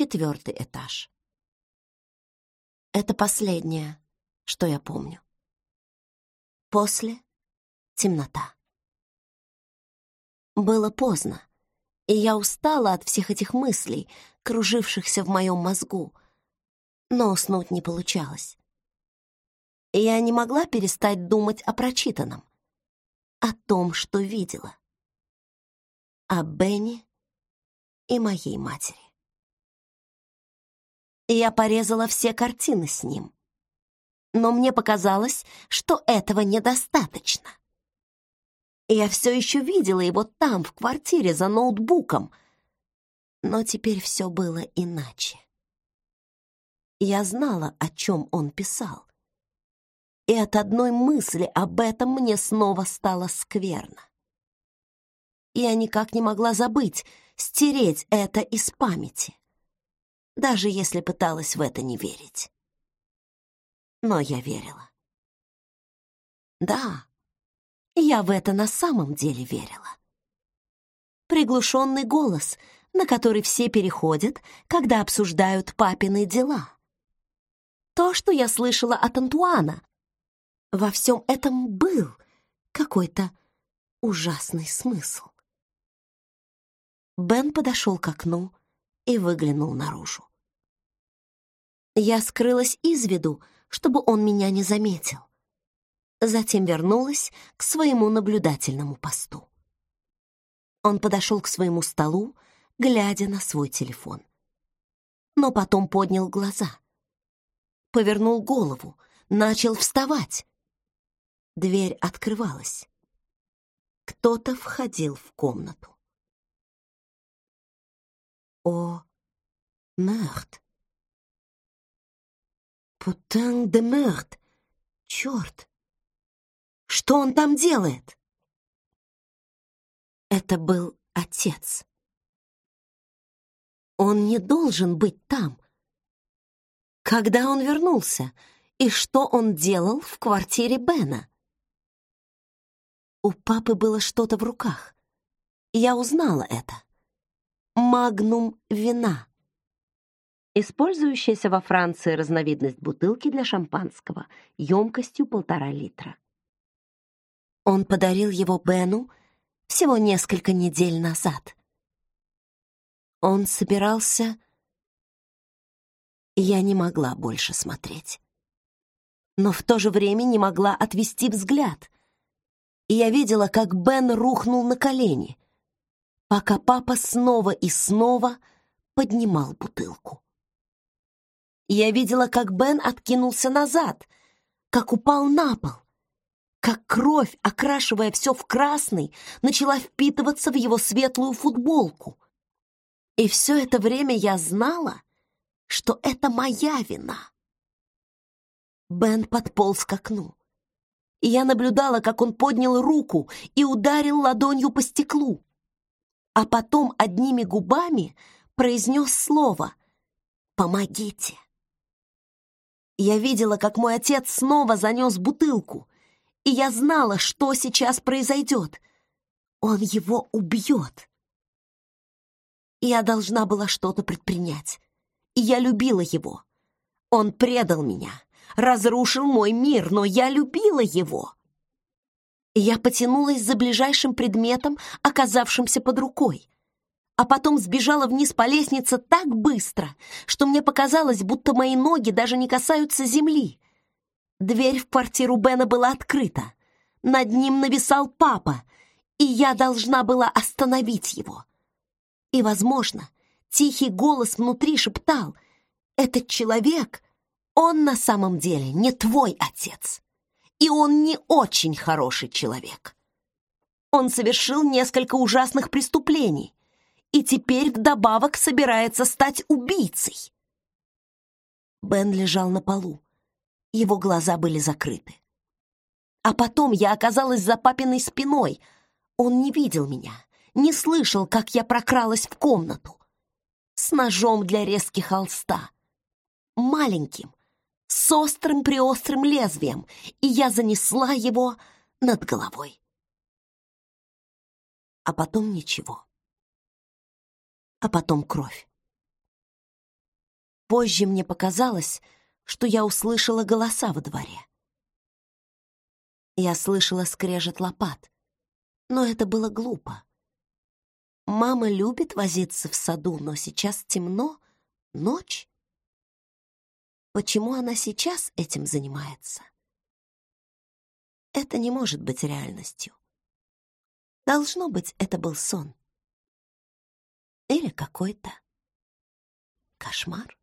Четвертый этаж. Это последнее, что я помню. После — темнота. Было поздно, и я устала от всех этих мыслей, кружившихся в моем мозгу, но уснуть не получалось. Я не могла перестать думать о прочитанном, о том, что видела, о Бенни и моей матери. Я порезала все картины с ним, но мне показалось, что этого недостаточно. Я все еще видела его там, в квартире, за ноутбуком. Но теперь все было иначе. Я знала, о чем он писал. И от одной мысли об этом мне снова стало скверно. Я никак не могла забыть, стереть это из памяти, даже если пыталась в это не верить. Но я верила. Да, я в это на самом деле верила. Приглушенный голос, на который все переходят, когда обсуждают папины дела. То, что я слышала от Антуана. Во всем этом был какой-то ужасный смысл. Бен подошел к окну и выглянул наружу. Я скрылась из виду, чтобы он меня не заметил затем вернулась к своему наблюдательному посту. Он подошел к своему столу, глядя на свой телефон. Но потом поднял глаза, повернул голову, начал вставать. Дверь открывалась. Кто-то входил в комнату. О, мертв! Путан де мертв! Черт! Что он там делает? Это был отец. Он не должен быть там. Когда он вернулся? И что он делал в квартире Бена? У папы было что-то в руках. Я узнала это. Магнум вина. Использующаяся во Франции разновидность бутылки для шампанского емкостью полтора литра. Он подарил его Бену всего несколько недель назад. Он собирался... Я не могла больше смотреть. Но в то же время не могла отвести взгляд. И я видела, как Бен рухнул на колени, пока папа снова и снова поднимал бутылку. Я видела, как Бен откинулся назад, как упал на пол, как кровь, окрашивая все в красный, начала впитываться в его светлую футболку. И все это время я знала, что это моя вина. Бен подполз к окну. Я наблюдала, как он поднял руку и ударил ладонью по стеклу, а потом одними губами произнес слово «Помогите». Я видела, как мой отец снова занес бутылку, и я знала, что сейчас произойдет. Он его убьет. Я должна была что-то предпринять, и я любила его. Он предал меня, разрушил мой мир, но я любила его. Я потянулась за ближайшим предметом, оказавшимся под рукой, а потом сбежала вниз по лестнице так быстро, что мне показалось, будто мои ноги даже не касаются земли. Дверь в квартиру Бена была открыта. Над ним нависал папа, и я должна была остановить его. И, возможно, тихий голос внутри шептал, «Этот человек, он на самом деле не твой отец, и он не очень хороший человек. Он совершил несколько ужасных преступлений, и теперь вдобавок собирается стать убийцей». Бен лежал на полу его глаза были закрыты. А потом я оказалась за папиной спиной. Он не видел меня, не слышал, как я прокралась в комнату. С ножом для резки холста. Маленьким, с острым-приострым лезвием, и я занесла его над головой. А потом ничего. А потом кровь. Позже мне показалось, что я услышала голоса во дворе. Я слышала скрежет лопат, но это было глупо. Мама любит возиться в саду, но сейчас темно, ночь. Почему она сейчас этим занимается? Это не может быть реальностью. Должно быть, это был сон. Или какой-то кошмар.